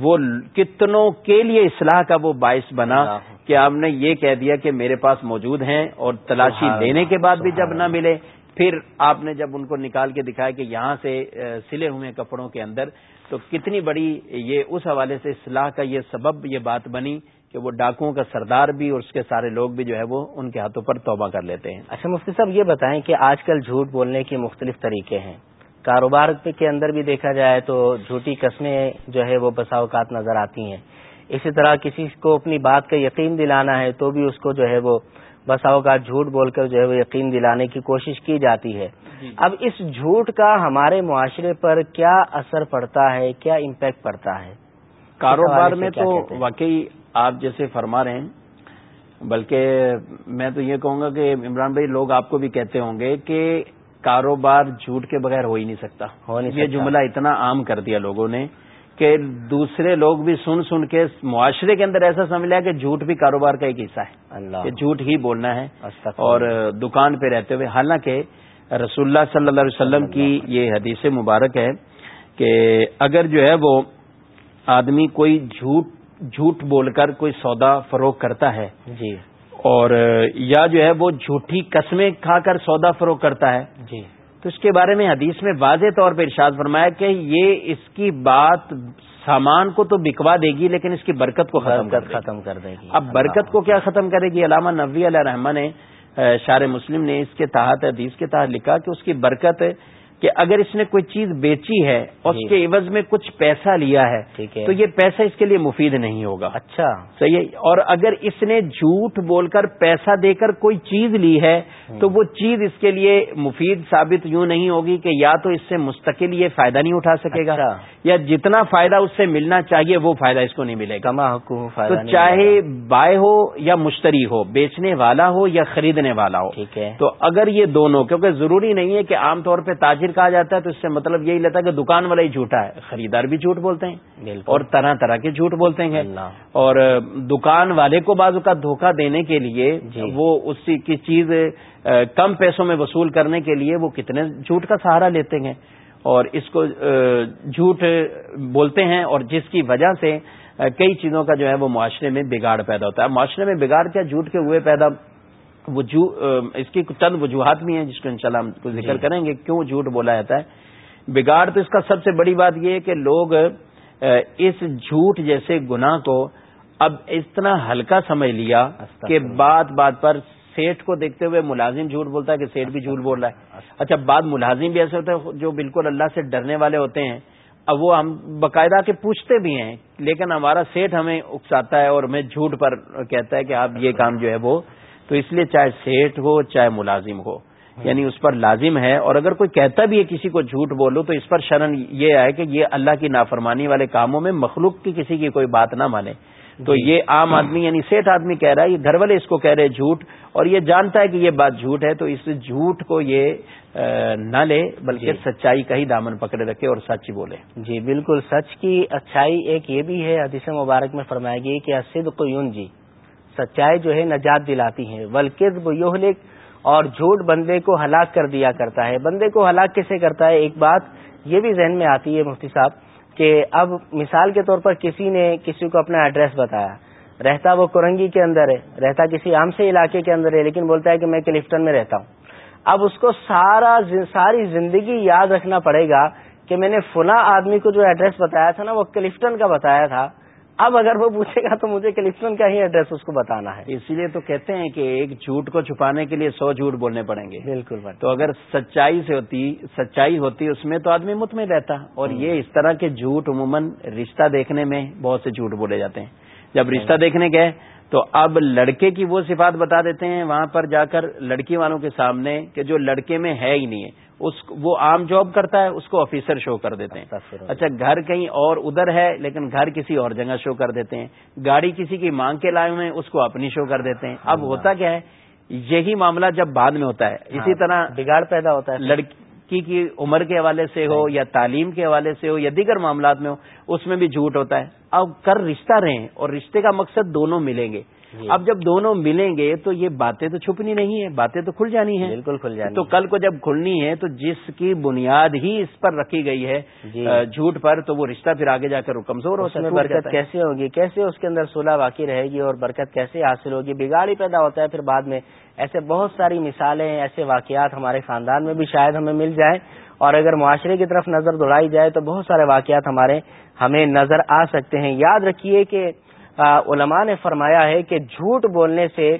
وہ کتنوں کے لیے اصلاح کا وہ باعث بنا کہ آپ نے یہ کہہ دیا کہ میرے پاس موجود ہیں اور تلاشی لینے کے بعد بھی جب نہ ملے پھر آپ نے جب ان کو نکال کے دکھایا کہ یہاں سے سلے ہوئے کپڑوں کے اندر تو کتنی بڑی یہ اس حوالے سے اصلاح کا یہ سبب یہ بات بنی کہ وہ ڈاکوؤں کا سردار بھی اور اس کے سارے لوگ بھی جو ہے وہ ان کے ہاتھوں پر توبہ کر لیتے ہیں۔ اچھا مفتی صاحب یہ بتائیں کہ آج کل جھوٹ بولنے کے مختلف طریقے ہیں۔ کاروبار کے اندر بھی دیکھا جائے تو جھوٹی قسمیں جو ہے وہ بسا اوقات نظر آتی ہیں۔ اسی طرح کسی کو اپنی بات کا یقین دلانا ہے تو بھی اس کو جو ہے وہ بسا اوقات جھوٹ بول کر جو ہے وہ یقین دلانے کی کوشش کی جاتی ہے۔ جی۔ اب اس جھوٹ کا ہمارے معاشرے پر کیا اثر پڑتا ہے کیا امپیکٹ پڑتا ہے؟ کاروبار میں تو واقعی آپ جیسے فرما رہے ہیں بلکہ میں تو یہ کہوں گا کہ عمران بھائی لوگ آپ کو بھی کہتے ہوں گے کہ کاروبار جھوٹ کے بغیر ہو ہی نہیں سکتا۔ یہ جملہ اتنا عام کر دیا لوگوں نے کہ دوسرے لوگ بھی سن سن کے معاشرے کے اندر ایسا سمجھ لیا کہ جھوٹ بھی کاروبار کا ایک حصہ ہے۔ اللہ۔ کہ جھوٹ ہی بولنا ہے۔ اور دکان پہ رہتے ہوئے حالانکہ رسول اللہ صلی اللہ علیہ وسلم کی یہ حدیث مبارک ہے کہ اگر جو ہے وہ آدمی کوئی جھوٹ جھوٹ بول کر کوئی سودا فروغ کرتا ہے جی۔ اور یا جو ہے وہ جھوٹی قسمیں کھا کر سودا فروغ کرتا ہے۔ جی۔ تو اس کے بارے میں حدیث میں واضح طور پہ ارشاد فرمایا کہ یہ اس کی بات سامان کو تو بکوا دے گی لیکن اس کی برکت کو ختم کر ختم کر دے گی۔ اب برکت کو کیا ختم کرے گی؟ علامہ نبی علیہ رحمان نے شار مسلم نے اس کے تحت حدیث کے تحت لکھا کہ اس کی برکت کہ اگر اس نے کوئی چیز بیچی ہے اور اس جی۔ کے عوض میں کچھ پیسہ لیا ہے تو یہ پیسہ اس کے لیے مفید نہیں ہوگا۔ اچھا۔ صحیح ہے؟ اور اگر اس نے جھوٹ بول کر پیسہ دے کر کوئی چیز لی ہے تو وہ چیز اس کے لیے مفید ثابت یوں نہیں ہوگی کہ یا تو اس سے مستقل یہ فائدہ نہیں اٹھا سکے گا اچھا۔ یا جتنا فائدہ اس سے ملنا چاہیے وہ فائدہ اس کو نہیں ملے گا۔ تو چاہے بائے ہو یا مشتری ہو بیچنے والا ہو یا خریدنے والا ہو۔ ٹھیک ہے۔ تو اگر یہ دونوں کیونکہ ضروری نہیں ہے کہ عام طور پہ تاجر کہا جاتا ہے تو اس سے مطلب یہی لیتا ہے کہ دکان والا ہی جھوٹا ہے۔ خریدار بھی جھوٹ بولتے ہیں اور طرح طرح کے جھوٹ بولتے ہیں۔ اور دکان والے کو بازو کا دھوکہ دینے کے لیے جی۔ وہ اسی کی چیز کم پیسوں میں وصول کرنے کے لیے وہ کتنے جھوٹ کا سہارا لیتے ہیں۔ اور اس کو جھوٹ بولتے ہیں اور جس کی وجہ سے کئی چیزوں کا جو ہے وہ معاشرے میں بگاڑ پیدا ہوتا ہے۔ معاشرے میں بگاڑ کیا؟ جھوٹ کے ہوئے پیدا اس کی چند وجوہات بھی ہیں جس کو انشاءاللہ ہم کو ذکر جی۔ کریں گے کیوں جھوٹ بولا جاتا ہے۔ بگاڑ تو اس کا سب سے بڑی بات یہ ہے کہ لوگ اس جھوٹ جیسے گناہ کو اب اتنا ہلکا سمجھ لیا کہ بات بات پر سیٹ کو دیکھتے ہوئے ملازم جھوٹ بولتا ہے کہ سیٹ بھی جھوٹ بول رہا ہے۔ اچھا بعد ملازم بھی ایسے ہوتے ہیں جو بالکل اللہ سے ڈرنے والے ہوتے ہیں۔ اب وہ ہم باقاعدہ کے پوچھتے بھی ہیں لیکن ہمارا سیٹ ہمیں اکساتا ہے اور ہمیں جھوٹ پر کہتا ہے کہ آپ یہ کام جو ہے وہ تو اس لیے چاہے سیٹ ہو چاہے ملازم ہو۔ یعنی اس پر لازم ہے۔ اور اگر کوئی کہتا بھی ہے کسی کو جھوٹ بولو تو اس پر شرن یہ ہے کہ یہ اللہ کی نافرمانی والے کاموں میں مخلوق کی کسی کی کوئی بات نہ مانے۔ تو جی۔ یہ عام آدمی یعنی سیٹ آدمی کہہ رہا ہے یہ گھر والے اس کو کہہ رہے جھوٹ اور یہ جانتا ہے کہ یہ بات جھوٹ ہے تو اس جھوٹ کو یہ نہ لے بلکہ جی۔ سچائی کا ہی دامن پکڑے رکھے اور سچ بولے۔ جی بالکل سچ کی اچھائی ایک یہ بھی ہے حدیث مبارک میں فرمائے گی کہ اسد یون جی سچائی جو ہے نجات دلاتی ہے ولکز یوہلک اور جھوٹ بندے کو ہلاک کر دیا کرتا ہے۔ بندے کو ہلاک کیسے کرتا ہے؟ ایک بات یہ بھی ذہن میں آتی ہے مفتی صاحب کہ اب مثال کے طور پر کسی نے کسی کو اپنا ایڈریس بتایا۔ رہتا وہ کرنگی کے اندر ہے، رہتا کسی عام سے علاقے کے اندر ہے، لیکن بولتا ہے کہ میں کلفٹن میں رہتا ہوں۔ اب اس کو سارا ساری زندگی یاد رکھنا پڑے گا کہ میں نے فلاں آدمی کو جو ایڈریس بتایا تھا نا، وہ کلفٹن کا بتایا تھا۔ اب اگر وہ پوچھے گا تو مجھے کلفٹن کا ہی ایڈریس اس کو بتانا ہے۔ اسی لیے تو کہتے ہیں کہ ایک جھوٹ کو چھپانے کے لیے سو جھوٹ بولنے پڑیں گے۔ بالکل تو اگر سچائی سے ہوتی سچائی ہوتی اس میں تو آدمی مطمئن رہتا۔ اور یہ اس طرح کے جھوٹ عموماً رشتہ دیکھنے میں بہت سے جھوٹ بولے جاتے ہیں۔ جب رشتہ دیکھنے گئے تو اب لڑکے کی وہ صفات بتا دیتے ہیں۔ وہاں پر جا کر لڑکی والوں کے سامنے کہ جو لڑکے میں ہے ہی نہیں ہے۔ اس وہ عام جاب کرتا ہے اس کو آفیسر شو کر دیتے ہیں۔ اچھا گھر کہیں اور ادھر ہے لیکن گھر کسی اور جگہ شو کر دیتے ہیں۔ گاڑی کسی کی مانگ کے لائے ہوئے اس کو اپنی شو کر دیتے ہیں۔ اب ہوتا کیا ہے یہی معاملہ جب بعد میں ہوتا ہے۔ اسی ہاں، طرح بگاڑ پیدا ہوتا ہے۔ لڑکی کی عمر کے حوالے سے ہو یا تعلیم کے حوالے سے ہو یا دیگر معاملات میں ہو اس میں بھی جھوٹ ہوتا ہے۔ اب کر رشتہ رہیں اور رشتے کا مقصد دونوں ملیں گے۔ اب جب دونوں ملیں گے تو یہ باتیں تو چھپنی نہیں ہے باتیں تو کھل جانی ہیں۔ بالکل کھل جانی تو کل کو جب کھلنی ہے تو جس کی بنیاد ہی اس پر رکھی گئی ہے جی۔ جھوٹ پر تو وہ رشتہ پھر آگے جا کر کمزور ہو سکتا ہے برکت کیسے ہوگی؟ کیسے اس کے اندر صلاح واقعی رہے گی اور برکت کیسے حاصل ہوگی؟ بگاڑی پیدا ہوتا ہے پھر بعد میں ایسے بہت ساری مثالیں ایسے واقعات ہمارے خاندان میں بھی شاید ہمیں مل جائیں۔ اور اگر معاشرے کی طرف نظر دوڑائی جائے تو بہت سارے واقعات ہمارے ہمیں نظر آ سکتے ہیں۔ یاد رکھیے کہ علماء نے فرمایا ہے کہ جھوٹ بولنے سے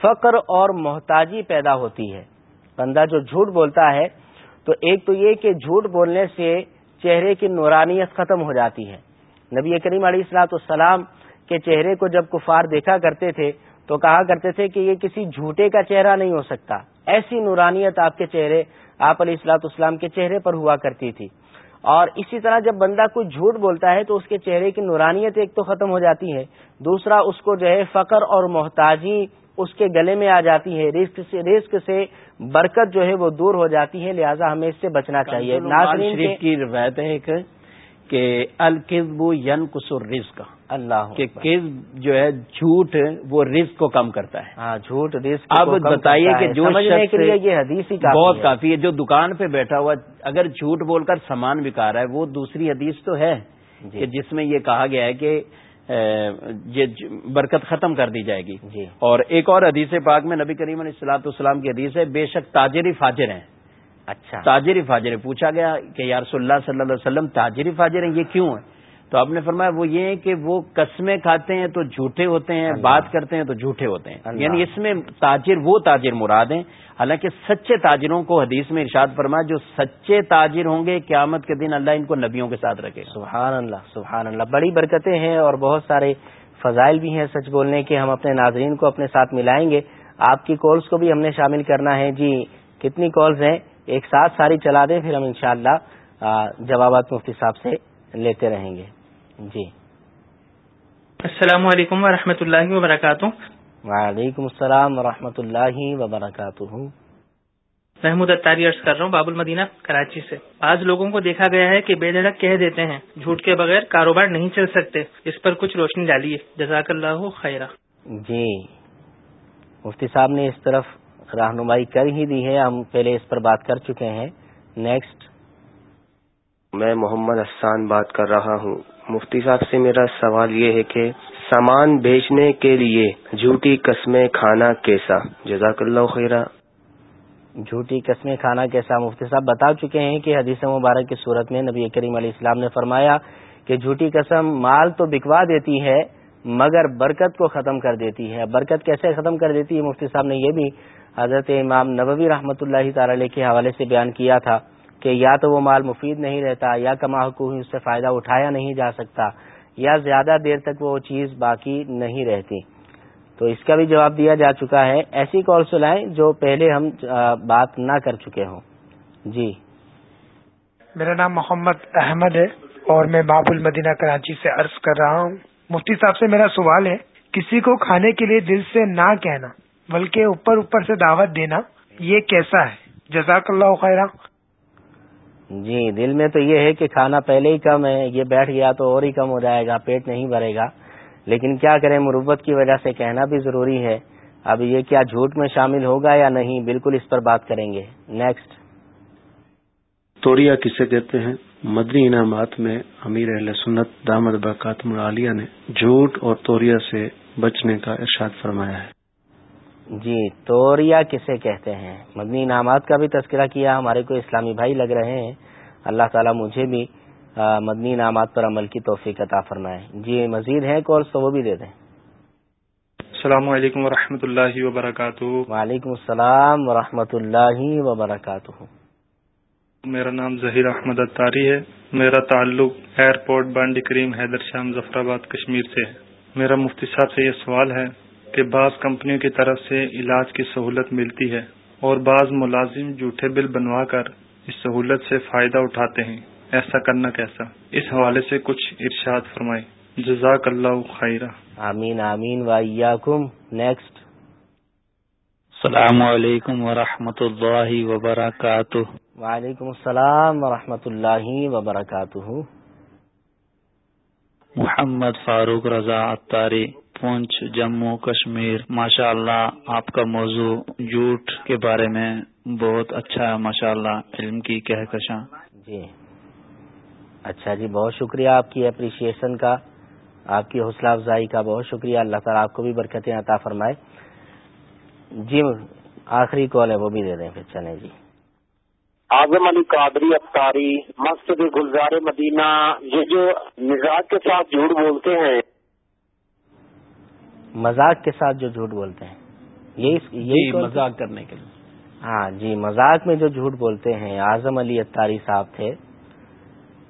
فقر اور محتاجی پیدا ہوتی ہے۔ بندہ جو جھوٹ بولتا ہے، تو ایک تو یہ کہ جھوٹ بولنے سے چہرے کی نورانیت ختم ہو جاتی ہے۔ نبی کریم علیہ السلاۃ السلام کے چہرے کو جب کفار دیکھا کرتے تھے، تو کہا کرتے تھے کہ یہ کسی جھوٹے کا چہرہ نہیں ہو سکتا۔ ایسی نورانیت آپ کے چہرے، آپ علیہ السلاط اسلام کے چہرے پر ہوا کرتی تھی۔ اور اسی طرح جب بندہ کوئی جھوٹ بولتا ہے تو اس کے چہرے کی نورانیت ایک تو ختم ہو جاتی ہے دوسرا اس کو جو ہے فقر اور محتاجی اس کے گلے میں آ جاتی ہے رزق سے رزق سے برکت جو ہے وہ دور ہو جاتی ہے لہٰذا ہمیں اس سے بچنا چاہیے۔ شریف کی روایت ہے ایک کہ القزب ین قصور رزق اللہ کہ کزب جو ہے جھوٹ وہ رزق کو کم کرتا ہے. ہاں جھوٹ رزق اب بتائیے کہ جو کے لیے یہ حدیث ہی بہت کافی ہے جو دکان پہ بیٹھا ہوا اگر جھوٹ بول کر سامان بکا رہا ہے وہ دوسری حدیث تو ہے جی۔ کہ جس میں یہ کہا گیا ہے کہ یہ برکت ختم کر دی جائے گی۔ جی۔ اور ایک اور حدیث پاک میں نبی کریم علیہ السلاۃ السلام کی حدیث ہے بے شک تاجری فاجر ہیں۔ اچھا۔ تاجری فاجر پوچھا گیا کہ یارس اللہ صلی اللہ علیہ وسلم تاجری فاجر ہیں یہ کیوں ہے تو آپ نے فرمایا وہ یہ ہے کہ وہ قسمیں کھاتے ہیں تو جھوٹے ہوتے ہیں بات کرتے ہیں تو جھوٹے ہوتے ہیں۔ یعنی اس میں تاجر وہ تاجر مراد ہیں۔ حالانکہ سچے تاجروں کو حدیث میں ارشاد فرمایا جو سچے تاجر ہوں گے قیامت کے دن اللہ ان کو نبیوں کے ساتھ رکھے سبحان اللہ سبحان اللہ۔ بڑی برکتیں ہیں اور بہت سارے فضائل بھی ہیں سچ بولنے کے۔ ہم اپنے ناظرین کو اپنے ساتھ ملائیں گے۔ آپ کی کالز کو بھی ہم نے شامل کرنا ہے۔ جی کتنی کالز ہیں؟ ایک ساتھ ساری چلا دیں پھر ہم انشاءاللہ جوابات مفتی صاحب سے لیتے رہیں گے۔ جی۔ السلام علیکم ورحمۃ اللہ وبرکاتہ۔ وعلیکم السلام ورحمۃ اللہ وبرکاتہ۔ محمود اتاری عرض کر رہا ہوں باب المدینہ کراچی سے۔ آج لوگوں کو دیکھا گیا ہے کہ بے دھڑک کہہ دیتے ہیں جھوٹ کے بغیر کاروبار نہیں چل سکتے اس پر کچھ روشنی ڈالیے۔ جزاک اللہ خیرہ۔ جی۔ مفتی صاحب نے اس طرف رہنمائی کر ہی دی ہے ہم پہلے اس پر بات کر چکے ہیں۔ نیکسٹ میں محمد حسان بات کر رہا ہوں۔ مفتی صاحب سے میرا سوال یہ ہے کہ سامان بیچنے کے لیے جھوٹی قسمیں کھانا کیسا؟ جزاک اللہ خیرہ۔ جھوٹی قسمیں کھانا کیسا؟ مفتی صاحب بتا چکے ہیں کہ حدیث مبارک کی صورت میں نبی کریم علیہ السلام نے فرمایا کہ جھوٹی قسم مال تو بکوا دیتی ہے مگر برکت کو ختم کر دیتی ہے۔ برکت کیسے ختم کر دیتی ہے؟ مفتی صاحب نے یہ بھی حضرت امام نبوی رحمۃ اللہ تعالی کے حوالے سے بیان کیا تھا کہ یا تو وہ مال مفید نہیں رہتا، یا کما حقوق اس سے فائدہ اٹھایا نہیں جا سکتا، یا زیادہ دیر تک وہ چیز باقی نہیں رہتی۔ تو اس کا بھی جواب دیا جا چکا ہے۔ ایسی کال سلائیں جو پہلے ہم بات نہ کر چکے ہوں۔ جی۔ میرا نام محمد احمد ہے اور میں باب المدینہ کراچی سے عرض کر رہا ہوں۔ مفتی صاحب سے میرا سوال ہے کسی کو کھانے کے لیے دل سے نہ کہنا بلکہ اوپر اوپر سے دعوت دینا یہ کیسا ہے؟ جزاک اللہ خیرہ جی دل میں تو یہ ہے کہ کھانا پہلے ہی کم ہے یہ بیٹھ گیا تو اور ہی کم ہو جائے گا پیٹ نہیں بھرے گا۔ لیکن کیا کریں مربت کی وجہ سے کہنا بھی ضروری ہے۔ اب یہ کیا جھوٹ میں شامل ہوگا یا نہیں بالکل اس پر بات کریں گے۔ نیکسٹ توریا کسے کہتے ہیں؟ مدنی انعامات میں امیر اہل سنت دامد برکات مرعالیہ نے جھوٹ اور توریا سے بچنے کا ارشاد فرمایا ہے۔ جی توریا کسے کہتے ہیں؟ مدنی انعامات کا بھی تذکرہ کیا ہمارے کو اسلامی بھائی لگ رہے ہیں۔ اللہ تعالیٰ مجھے بھی مدنی انعامات پر عمل کی توفیق عطا فرمائے۔ جی مزید ہیں کالس تو وہ بھی دے دیں۔ السلام علیکم ورحمۃ اللہ وبرکاتہ۔ وعلیکم السلام ورحمۃ اللہ وبرکاتہ۔ میرا نام ظہیر احمد اتاری ہے۔ میرا تعلق ایئرپورٹ بانڈی کریم حیدر شاہ مظفر آباد کشمیر سے ہے۔ میرا مفتی صاحب سے یہ سوال ہے کہ بعض کمپنیوں کی طرف سے علاج کی سہولت ملتی ہے اور بعض ملازم جھوٹے بل بنوا کر اس سہولت سے فائدہ اٹھاتے ہیں۔ ایسا کرنا کیسا؟ اس حوالے سے کچھ ارشاد فرمائے جزاک اللہ خیرہ۔ آمین آمین۔ ویاکم نیکسٹ السلام علیکم ورحمۃ اللہ وبرکاتہ۔ وعلیکم السلام ورحمۃ اللہ وبرکاتہ۔ محمد فاروق رضا اتاری پونچھ جموں کشمیر۔ ماشاء اللہ آپ کا موضوع جھوٹ کے بارے میں بہت اچھا ہے ماشاء اللہ علم کی کہکشاں۔ جی۔ اچھا جی بہت شکریہ آپ کی اپریشیشن کا آپ کی حوصلہ افزائی کا بہت شکریہ۔ اللہ تعالیٰ آپ کو بھی برکتیں عطا فرمائے۔ جی آخری کال ہے وہ بھی دے دیں پھر چلیں جی۔ اعظم علی قادری اختاری مسجد گلزار مدینہ یہ جو مزاج کے ساتھ جھوٹ بولتے ہیں۔ مذاق کے ساتھ جو جھوٹ بولتے ہیں۔ یہی جی مذاق کرنے کے لیے۔ ہاں جی مذاق میں جو جھوٹ بولتے ہیں اعظم علی اتاری صاحب تھے۔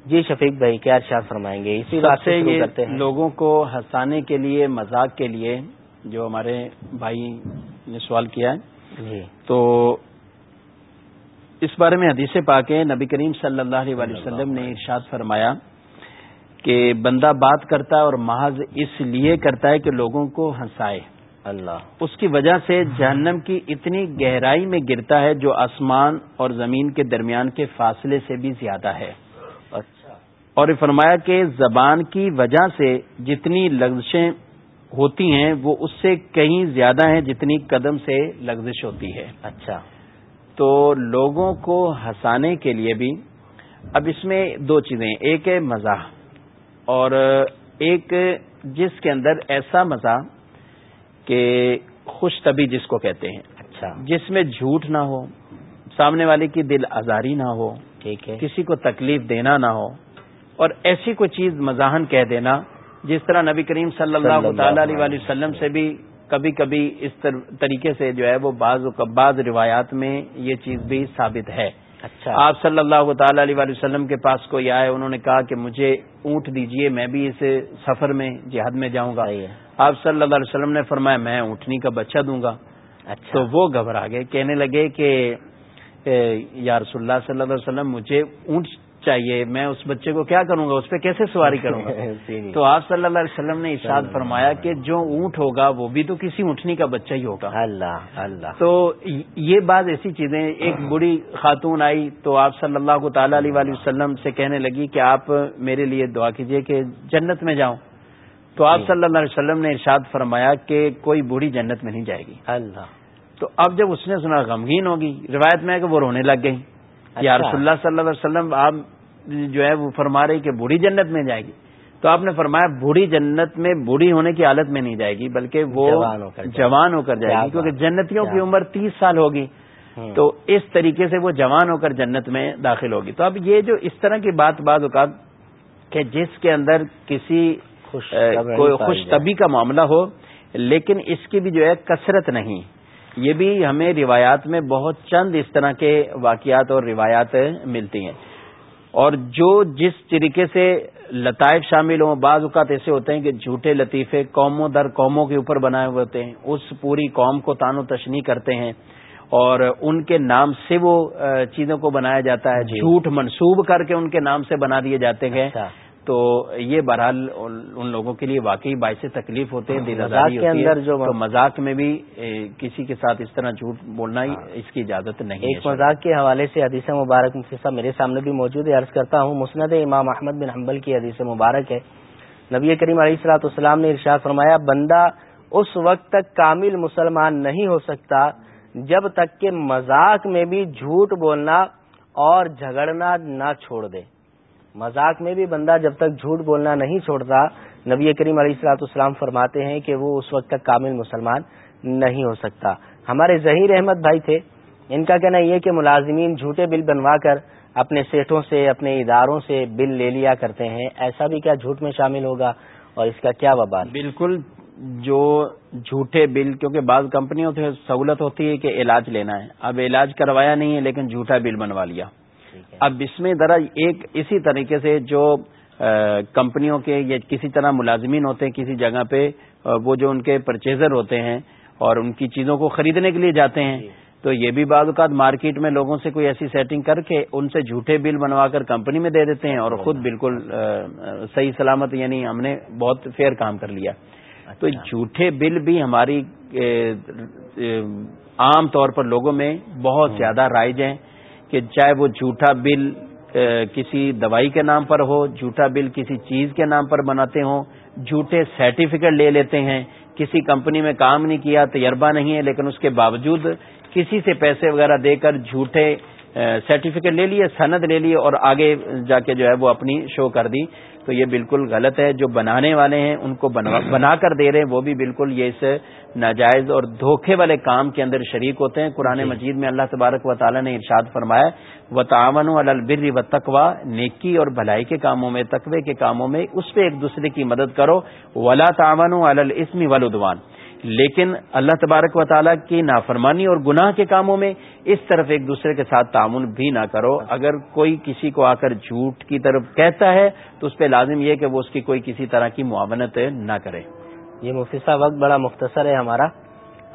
جی شفیق بھائی کیا ارشاد فرمائیں گے؟ اسی بات سے کرتے ہیں۔ لوگوں کو ہنسانے کے لیے مذاق کے لیے جو ہمارے بھائی نے سوال کیا ہے جی۔ تو اس بارے میں حدیث پاک ہے نبی کریم صلی اللہ علیہ وسلم نے ارشاد فرمایا کہ بندہ بات کرتا ہے اور محض اس لیے کرتا ہے کہ لوگوں کو ہنسائے۔ اللہ۔ اس کی وجہ سے جہنم کی اتنی گہرائی میں گرتا ہے جو آسمان اور زمین کے درمیان کے فاصلے سے بھی زیادہ ہے۔ اچھا۔ اور یہ فرمایا کہ زبان کی وجہ سے جتنی لغزشیں ہوتی ہیں وہ اس سے کہیں زیادہ ہیں جتنی قدم سے لغزش ہوتی ہے۔ اچھا۔ تو لوگوں کو ہنسانے کے لیے بھی اب اس میں دو چیزیں ایک ہے مزاح اور ایک جس کے اندر ایسا مزہ کہ خوش طبی جس کو کہتے ہیں۔ اچھا۔ جس میں جھوٹ نہ ہو سامنے والے کی دل آزاری نہ ہو ٹھیک ہے۔ کسی کو تکلیف دینا نہ ہو اور ایسی کوئی چیز مزاحن کہہ دینا جس طرح نبی کریم صلی اللہ تعالی علیہ وسلم سے بھی کبھی کبھی اس طریقے سے جو ہے وہ بعض بعض روایات میں یہ چیز بھی ثابت ہے۔ اچھا۔ آپ صلی اللہ تعالی علیہ وسلم کے پاس کوئی آئے انہوں نے کہا کہ مجھے اونٹ دیجیے میں بھی اس سفر میں جہاد میں جاؤں گا۔ آپ صلی اللہ علیہ وسلم نے فرمایا میں اونٹنی کا بچہ دوں گا۔ اچھا۔ تو وہ گھبرا گئے کہنے لگے کہ یا رسول اللہ صلی اللہ علیہ وسلم مجھے اونٹ چاہیے میں اس بچے کو کیا کروں گا؟ اس پہ کیسے سواری کروں گا؟ تو آپ صلی اللہ علیہ وسلم نے ارشاد فرمایا کہ جو اونٹ ہوگا وہ بھی تو کسی اونٹنی کا بچہ ہی ہوگا۔ اللہ اللہ۔ تو یہ بعض ایسی چیزیں ایک بڑی خاتون آئی تو آپ صلی اللہ تعالی علیہ وسلم سے کہنے لگی کہ آپ میرے لیے دعا کیجیے کہ جنت میں جاؤں۔ تو آپ صلی اللہ علیہ وسلم نے ارشاد فرمایا کہ کوئی بوڑھی جنت میں نہیں جائے گی۔ اللہ۔ تو اب جب اس نے سنا غمگین ہوگی روایت میں ہے کہ وہ رونے لگ گئی یا رسول اللہ صلی اللہ علیہ وسلم آپ جو ہے وہ فرما رہی کہ بوڑھی جنت میں جائے گی۔ تو آپ نے فرمایا بوڑھی جنت میں بوڑھی ہونے کی حالت میں نہیں جائے گی بلکہ وہ جوان ہو کر جائے گی۔ کیونکہ جنتیوں کی عمر تیس سال ہوگی۔ تو اس طریقے سے وہ جوان ہو کر جنت میں داخل ہوگی۔ تو اب یہ جو اس طرح کی بات بعض اوقات کہ جس کے اندر کسی خوش طبی کا معاملہ ہو لیکن اس کی بھی جو ہے کثرت نہیں۔ یہ بھی ہمیں روایات میں بہت چند اس طرح کے واقعات اور روایات ملتی ہیں۔ اور جو جس طریقے سے لطائف شامل ہوں بعض اوقات ایسے ہوتے ہیں کہ جھوٹے لطیفے قوموں در قوموں کے اوپر بنائے ہوئے ہوتے ہیں اس پوری قوم کو تان و تشنی کرتے ہیں اور ان کے نام سے وہ چیزوں کو بنایا جاتا ہے جی۔ جھوٹ منسوب کر کے ان کے نام سے بنا دیے جاتے ہیں اچھا۔ تو یہ بہرحال ان لوگوں کے لیے واقعی باعث تکلیف ہوتے ہیں مذاق کے اندر جو مذاق میں بھی کسی کے ساتھ اس طرح جھوٹ بولنا ہی اس کی اجازت نہیں ایک مذاق کے حوالے سے حدیث مبارک صاحب میرے سامنے بھی موجود ہے۔ عرض کرتا ہوں مسند امام احمد بن حنبل کی حدیث مبارک ہے۔ نبی کریم علیہ السلاۃ السلام نے ارشاد فرمایا بندہ اس وقت تک کامل مسلمان نہیں ہو سکتا جب تک کہ مذاق میں بھی جھوٹ بولنا اور جھگڑنا نہ چھوڑ دے۔ مذاق میں بھی بندہ جب تک جھوٹ بولنا نہیں چھوڑتا، نبی کریم علیہ السلاۃ السلام فرماتے ہیں کہ وہ اس وقت تک کامل مسلمان نہیں ہو سکتا۔ ہمارے ظہیر احمد بھائی تھے، ان کا کہنا یہ کہ ملازمین جھوٹے بل بنوا کر اپنے سیٹوں سے، اپنے اداروں سے بل لے لیا کرتے ہیں۔ ایسا بھی کیا جھوٹ میں شامل ہوگا؟ اور اس کا کیا وبال بالکل، جو جھوٹے بل، کیونکہ بعض کمپنیوں سے سہولت ہوتی ہے کہ علاج لینا ہے۔ اب علاج کروایا نہیں ہے، لیکن جھوٹا بل بنوا لیا۔ اب اس میں ذرا ایک اسی طریقے سے جو کمپنیوں کے یا کسی طرح ملازمین ہوتے ہیں کسی جگہ پہ وہ جو ان کے پرچیزر ہوتے ہیں اور ان کی چیزوں کو خریدنے کے لیے جاتے ہیں جی۔ تو یہ بھی بعض اوقات مارکیٹ میں لوگوں سے کوئی ایسی سیٹنگ کر کے ان سے جھوٹے بل بنوا کر کمپنی میں دے دیتے ہیں اور خود بالکل صحیح سلامت یعنی ہم نے بہت فیئر کام کر لیا۔ تو اچھا۔ جھوٹے بل بھی ہماری عام طور پر لوگوں میں بہت زیادہ رائج ہیں۔ کہ چاہے وہ جھوٹا بل کسی دوائی کے نام پر ہو، جھوٹا بل کسی چیز کے نام پر بناتے ہوں، جھوٹے سرٹیفکیٹ لے لیتے ہیں، کسی کمپنی میں کام نہیں کیا، تجربہ نہیں ہے، لیکن اس کے باوجود کسی سے پیسے وغیرہ دے کر جھوٹے سرٹیفکیٹ لے لیے، سند لے لیے اور آگے جا کے جو ہے وہ اپنی شو کر دی۔ تو یہ بالکل غلط ہے جو بنانے والے ہیں ان کو بنا کر دے رہے ہیں وہ بھی بالکل یہ اس ناجائز اور دھوکے والے کام کے اندر شریک ہوتے ہیں قرآن جی۔ مجید میں اللہ تبارک و تعالیٰ نے ارشاد فرمایا و تعاون البر و تقوا نیکی اور بھلائی کے کاموں میں تقوی کے کاموں میں اس پہ ایک دوسرے کی مدد کرو ولا تعاون السمی ولادوان لیکن اللہ تبارک و تعالیٰ کی نافرمانی اور گناہ کے کاموں میں اس طرف ایک دوسرے کے ساتھ تعاون بھی نہ کرو۔ اگر کوئی کسی کو آ کر جھوٹ کی طرف کہتا ہے تو اس پہ لازم یہ کہ وہ اس کی کوئی کسی طرح کی معاونت نہ کرے۔ یہ مفتی صاحب وقت بڑا مختصر ہے ہمارا۔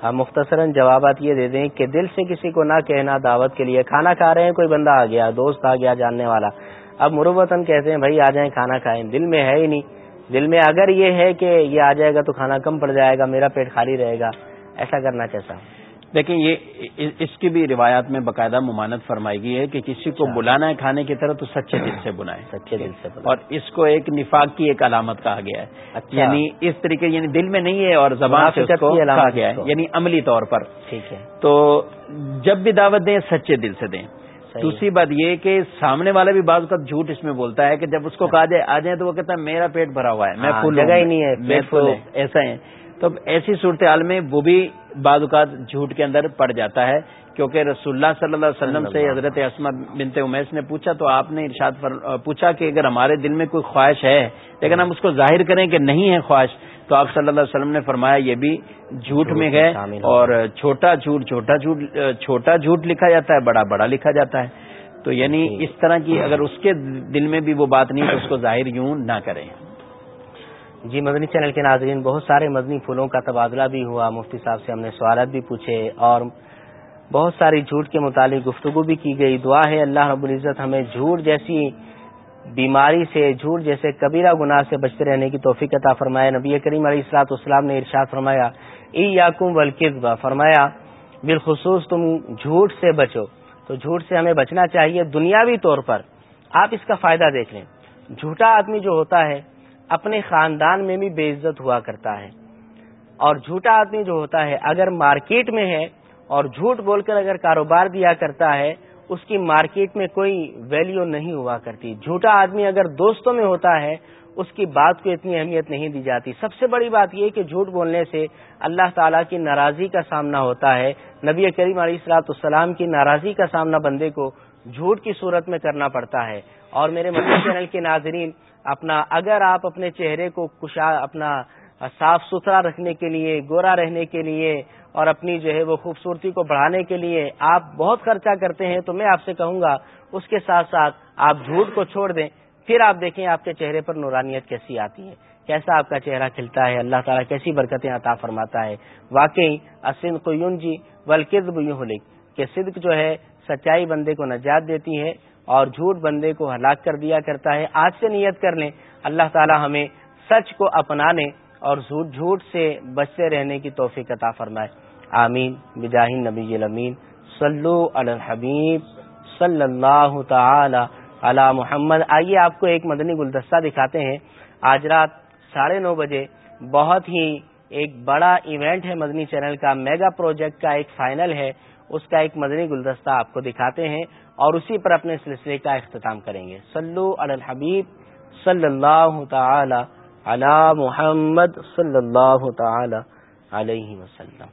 ہم مختصراً جوابات یہ دے دیں کہ دل سے کسی کو نہ کہنا دعوت کے لیے۔ کھانا کھا رہے ہیں، کوئی بندہ آ گیا، دوست آ گیا، جاننے والا۔ اب مروتن کہتے ہیں، بھائی آ جائیں، کھانا کھائیں۔ دل میں ہے ہی نہیں۔ دل میں اگر یہ ہے کہ یہ آ جائے گا تو کھانا کم پڑ جائے گا میرا پیٹ خالی رہے گا ایسا کرنا کیسا دیکھیں یہ اس کی بھی روایات میں باقاعدہ ممانت فرمائی گئی ہے کہ کسی کو اچھا۔ بلانا ہے کھانے کی طرح تو سچے دل سے بلائیں سچے دل سے اور اس کو ایک نفاق کی ایک علامت کہا گیا ہے۔ اچھا۔ یعنی اس طریقے یعنی دل میں نہیں ہے اور زبان سے اس کو کہا گیا ہے یعنی عملی طور پر۔ ٹھیک ہے۔ تو جب بھی دعوت دیں سچے دل سے دیں۔ دوسری بات یہ کہ سامنے والا بھی بعض کا جھوٹ اس میں بولتا ہے کہ جب اس کو کہا جائے آ جائیں تو وہ کہتا ہے میرا پیٹ بھرا ہوا ہے میں ہاں، جگہ ہی نہیں ہے میں ایسا ہے تو ایسی صورتحال میں وہ بھی بعض اوقات جھوٹ کے اندر پڑ جاتا ہے کیونکہ رسول اللہ صلی اللہ علیہ وسلم سے حضرت اسما بنت امیش نے پوچھا تو آپ نے ارشاد پوچھا کہ اگر ہمارے دل میں کوئی خواہش ہے لیکن ہم اس کو ظاہر کریں کہ نہیں ہے خواہش تو آپ صلی اللہ علیہ وسلم نے فرمایا یہ بھی جھوٹ میں ہے اور چھوٹا جھوٹ چھوٹا جھوٹ چھوٹا جھوٹ لکھا جاتا ہے بڑا بڑا لکھا جاتا ہے۔ تو یعنی جی۔ اس طرح کی اگر اس کے دل میں بھی وہ بات نہیں تو اس کو ظاہر یوں نہ کریں۔ جی مدنی چینل کے ناظرین بہت سارے مدنی پھولوں کا تبادلہ بھی ہوا۔ مفتی صاحب سے ہم نے سوالات بھی پوچھے اور بہت ساری جھوٹ کے متعلق گفتگو بھی کی گئی۔ دعا ہے اللہ رب العزت ہمیں جھوٹ جیسی بیماری سے جھوٹ جیسے کبیرہ گناہ سے بچتے رہنے کی توفیق عطا فرمایا۔ نبی کریم علیہ السلاط اسلام نے ارشاد فرمایا ای یاکم ولقبہ فرمایا، بالخصوص تم جھوٹ سے بچو۔ تو جھوٹ سے ہمیں بچنا چاہیے دنیاوی طور پر۔ آپ اس کا فائدہ دیکھ لیں۔ جھوٹا آدمی جو ہوتا ہے، اپنے خاندان میں بھی بے عزت ہوا کرتا ہے۔ اور جھوٹا آدمی جو ہوتا ہے، اگر مارکیٹ میں ہے اور جھوٹ بول کر اگر کاروبار دیا کرتا ہے اس کی مارکیٹ میں کوئی ویلیو نہیں ہوا کرتی۔ جھوٹا آدمی اگر دوستوں میں ہوتا ہے، اس کی بات کو اتنی اہمیت نہیں دی جاتی۔ سب سے بڑی بات یہ کہ جھوٹ بولنے سے اللہ تعالیٰ کی ناراضی کا سامنا ہوتا ہے۔ نبی کریم علیہ السلاط السلام کی ناراضی کا سامنا بندے کو جھوٹ کی صورت میں کرنا پڑتا ہے۔ اور میرے مدد چینل کے ناظرین، اپنا اگر آپ اپنے چہرے کو کشا، اپنا صاف ستھرا رکھنے کے لیے، گورا رہنے کے لیے اور اپنی جو ہے وہ خوبصورتی کو بڑھانے کے لیے آپ بہت خرچہ کرتے ہیں تو میں آپ سے کہوں گا، اس کے ساتھ ساتھ آپ جھوٹ کو چھوڑ دیں، پھر آپ دیکھیں آپ کے چہرے پر نورانیت کیسی آتی ہے، کیسا آپ کا چہرہ کھلتا ہے، اللہ تعالیٰ کیسی برکتیں عطا فرماتا ہے۔ واقعی اسن قیون جی ولکد لکھ کہ صدق جو ہے سچائی بندے کو نجات دیتی ہے اور جھوٹ بندے کو ہلاک کر دیا کرتا ہے۔ آج سے نیت کر لیں، اللہ تعالیٰ ہمیں سچ کو اپنانے اور جھوٹ جھوٹ سے بچتے رہنے کی توفیق عطا فرمائے۔ آمین۔ بجاہ نبی الامین۔ صلو علی الحبیب۔ صلی اللہ تعالی علی محمد۔ آئیے آپ کو ایک مدنی گلدستہ دکھاتے ہیں۔ آج رات ساڑھے نو بجے بہت ہی ایک بڑا ایونٹ ہے مدنی چینل کا۔ میگا پروجیکٹ کا ایک فائنل ہے۔ اس کا ایک مدنی گلدستہ آپ کو دکھاتے ہیں اور اسی پر اپنے سلسلے کا اختتام کریں گے۔ سلو الحبیب۔ صلی اللہ تعالی علی محمد صلی اللہ تعالی علیہ وسلم.